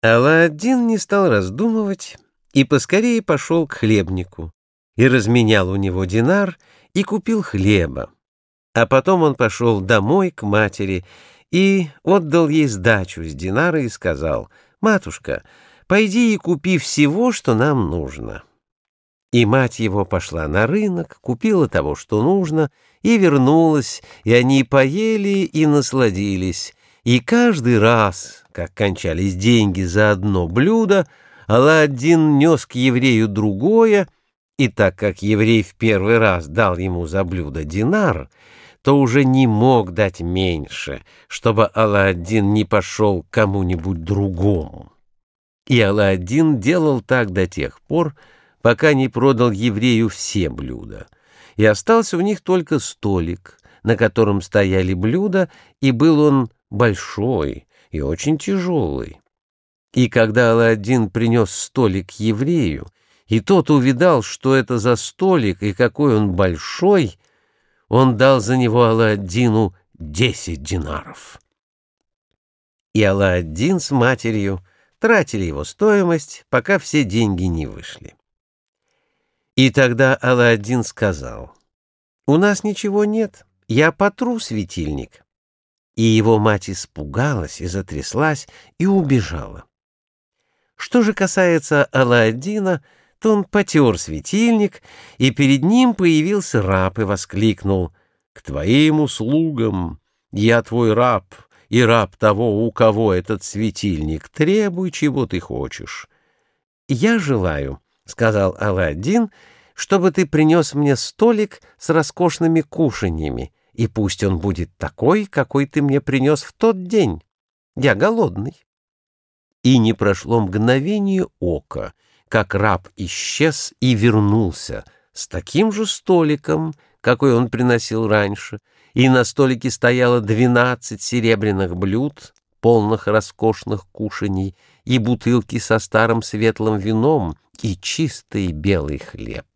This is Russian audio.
Аладдин не стал раздумывать и поскорее пошел к хлебнику и разменял у него динар и купил хлеба. А потом он пошел домой к матери и отдал ей сдачу с динара и сказал, «Матушка, пойди и купи всего, что нам нужно». И мать его пошла на рынок, купила того, что нужно, и вернулась, и они поели и насладились, и каждый раз, как кончались деньги за одно блюдо, Аладдин нес к еврею другое, и так как еврей в первый раз дал ему за блюдо динар, то уже не мог дать меньше, чтобы Аладдин не пошел к кому-нибудь другому. И Аладдин делал так до тех пор, пока не продал еврею все блюда, и остался у них только столик, на котором стояли блюда, и был он большой и очень тяжелый. И когда Аладдин принес столик еврею, и тот увидал, что это за столик и какой он большой, он дал за него Аладдину десять динаров. И Аладдин с матерью тратили его стоимость, пока все деньги не вышли. И тогда Аладдин сказал, «У нас ничего нет, я потру светильник» и его мать испугалась и затряслась и убежала. Что же касается Аладдина, то он потер светильник, и перед ним появился раб и воскликнул «К твоим услугам! Я твой раб, и раб того, у кого этот светильник. Требуй, чего ты хочешь». «Я желаю», — сказал Аладдин, — «чтобы ты принес мне столик с роскошными кушаньями, и пусть он будет такой, какой ты мне принес в тот день. Я голодный. И не прошло мгновение ока, как раб исчез и вернулся с таким же столиком, какой он приносил раньше, и на столике стояло двенадцать серебряных блюд, полных роскошных кушаний, и бутылки со старым светлым вином, и чистый белый хлеб.